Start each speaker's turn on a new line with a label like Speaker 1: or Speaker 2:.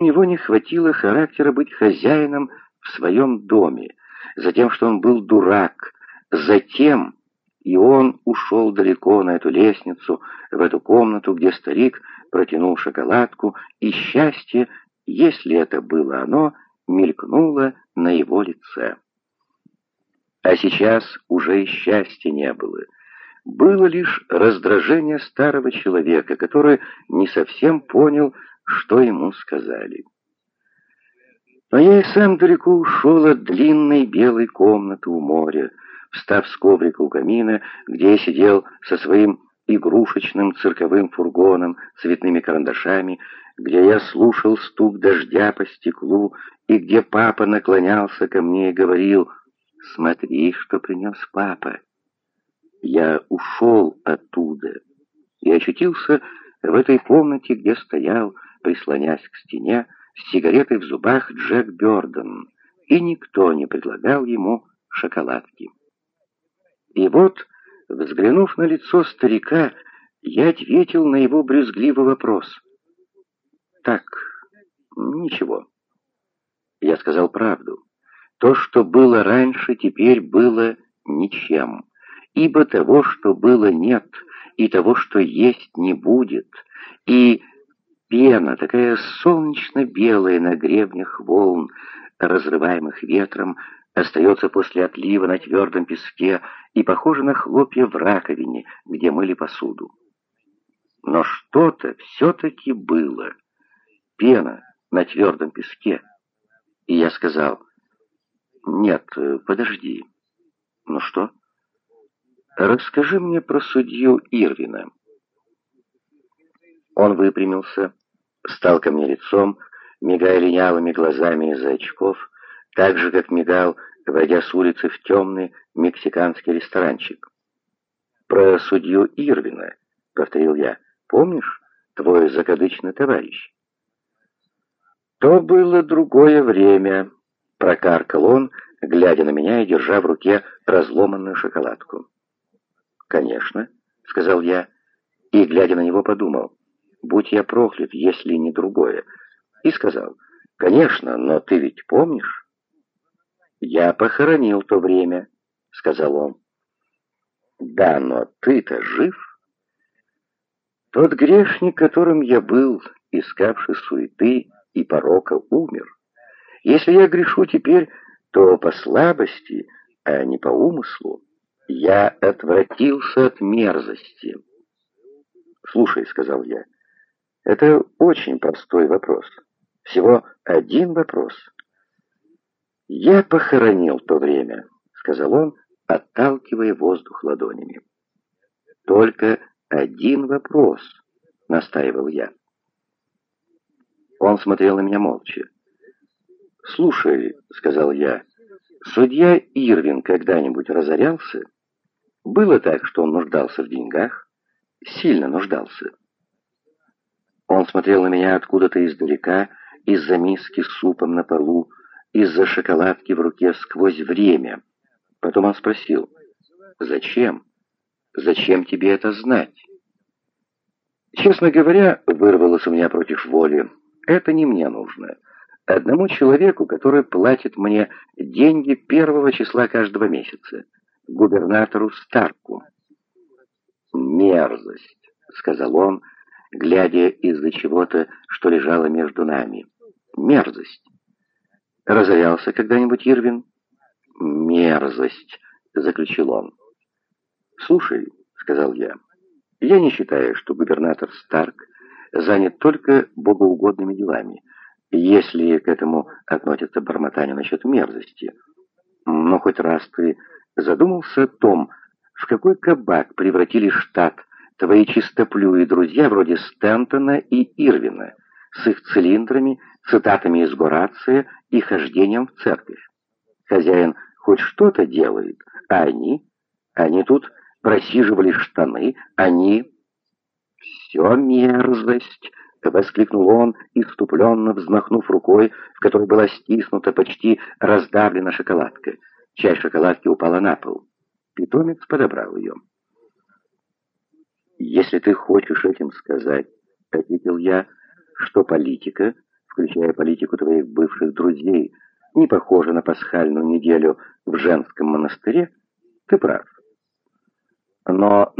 Speaker 1: У него не хватило характера быть хозяином в своем доме, затем, что он был дурак, затем, и он ушел далеко на эту лестницу, в эту комнату, где старик протянул шоколадку, и счастье, если это было оно, мелькнуло на его лице. А сейчас уже и счастья не было. Было лишь раздражение старого человека, который не совсем понял, что ему сказали. Но я и сам далеко ушел от длинной белой комнаты у моря, встав с коврика у камина, где я сидел со своим игрушечным цирковым фургоном, цветными карандашами, где я слушал стук дождя по стеклу, и где папа наклонялся ко мне и говорил «Смотри, что принес папа». Я ушел оттуда и очутился в этой комнате, где стоял, прислонясь к стене, с сигаретой в зубах Джек Бёрден, и никто не предлагал ему шоколадки. И вот, взглянув на лицо старика, я ответил на его брюзгливый вопрос. «Так, ничего». Я сказал правду. То, что было раньше, теперь было ничем, ибо того, что было, нет, и того, что есть, не будет, и пена, такая солнечно-белая на гребнях волн, разрываемых ветром, остается после отлива на твердом песке и похожа на хлопья в раковине, где мыли посуду. Но что-то все-таки было. Пена на твердом песке. И я сказал, «Нет, подожди». «Ну что?» «Расскажи мне про судью Ирвина». Он выпрямился, стал ко мне лицом, мигая линялыми глазами из-за очков, так же, как мигал, войдя с улицы в темный мексиканский ресторанчик. «Про судью Ирвина», — повторил я, — «помнишь, твой закадычный товарищ?» «То было другое время», — прокаркал он, глядя на меня и держа в руке разломанную шоколадку. «Конечно», — сказал я, и, глядя на него, подумал, «будь я проклят, если не другое», и сказал, «Конечно, но ты ведь помнишь?» «Я похоронил то время», — сказал он. «Да, но ты-то жив?» Тот грешник, которым я был, искавший суеты и порока, умер. Если я грешу теперь, то по слабости, а не по умыслу. Я отвратился от мерзости. «Слушай», — сказал я, — «это очень простой вопрос. Всего один вопрос». «Я похоронил то время», — сказал он, отталкивая воздух ладонями. «Только один вопрос», — настаивал я. Он смотрел на меня молча. «Слушай», — сказал я, — «судья Ирвин когда-нибудь разорялся? Было так, что он нуждался в деньгах? Сильно нуждался». Он смотрел на меня откуда-то издалека, из-за миски с супом на полу, из-за шоколадки в руке сквозь время. Потом он спросил, «Зачем? Зачем тебе это знать?» Честно говоря, вырвалось у меня против воли. Это не мне нужно. Одному человеку, который платит мне деньги первого числа каждого месяца. Губернатору Старку. «Мерзость», — сказал он, глядя из-за чего-то, что лежало между нами. «Мерзость». Разорялся когда-нибудь Ирвин? Мерзость, заключил он. Слушай, сказал я, я не считаю, что губернатор Старк занят только богоугодными делами, если к этому относится бормотание насчет мерзости. Но хоть раз ты задумался том, в какой кабак превратили штат твои чистоплюи друзья вроде Стентона и Ирвина с их цилиндрами, цитатами из Горация и хождением в церковь. Хозяин хоть что-то делает, а они, они тут просиживали штаны, они... «Все мерзость!» — воскликнул он, иступленно взмахнув рукой, в которой была стиснута, почти раздавлена шоколадка. Часть шоколадки упала на пол. Питомец подобрал ее. «Если ты хочешь этим сказать, — ответил я, — что политика включая политику твоих бывших друзей, не похожа на пасхальную неделю в женском монастыре, ты прав. Но